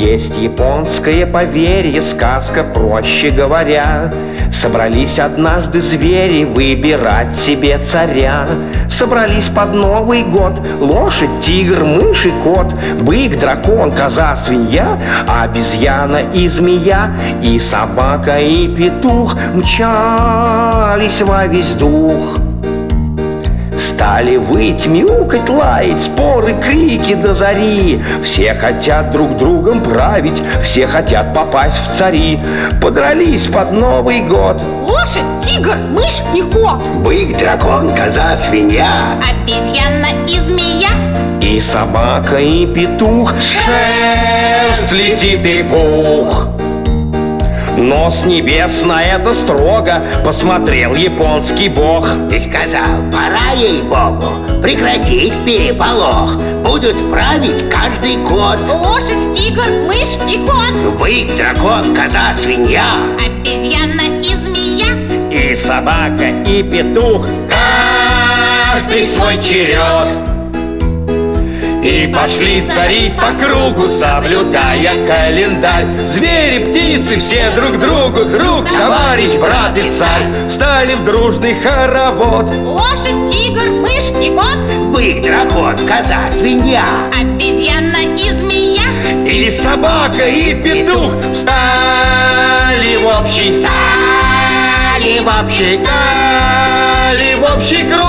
Есть японское поверье, сказка, проще говоря. Собрались однажды звери выбирать себе царя. Собрались под Новый год Лошадь, тигр, мышь и кот. Бык, дракон, коза, свинья Обезьяна и змея. И собака, и петух Мчались во весь дух Стали выть, мяукать, лаять, споры, крики до зари. Все хотят друг другом править, все хотят попасть в цари. Подрались под Новый год. Лошадь, тигр, мышь и кот. Бык, дракон, коза, свинья. Обезьяна и змея. И собака, и петух. Шерсть летит и пух но с небес на это строго. Посмотрел японский бог. И сказал, пора ей богу прекратить переполох. Будут править каждый год. Лошадь, тигр, мышь и кот. Бык, дракон, коза, свинья. Обезьяна и змея. И собака, и петух. Каждый свой черед пошли царить по кругу, соблюдая календарь. Звери, птицы, все друг другу, друг, товарищ, брат и царь. Стали в дружный хоровод. Лошадь, тигр, мышь и кот. Бык, дракон, коза, свинья. Обезьяна и змея. И собака, и петух. Встали в общий, Стали в общий стали в общий круг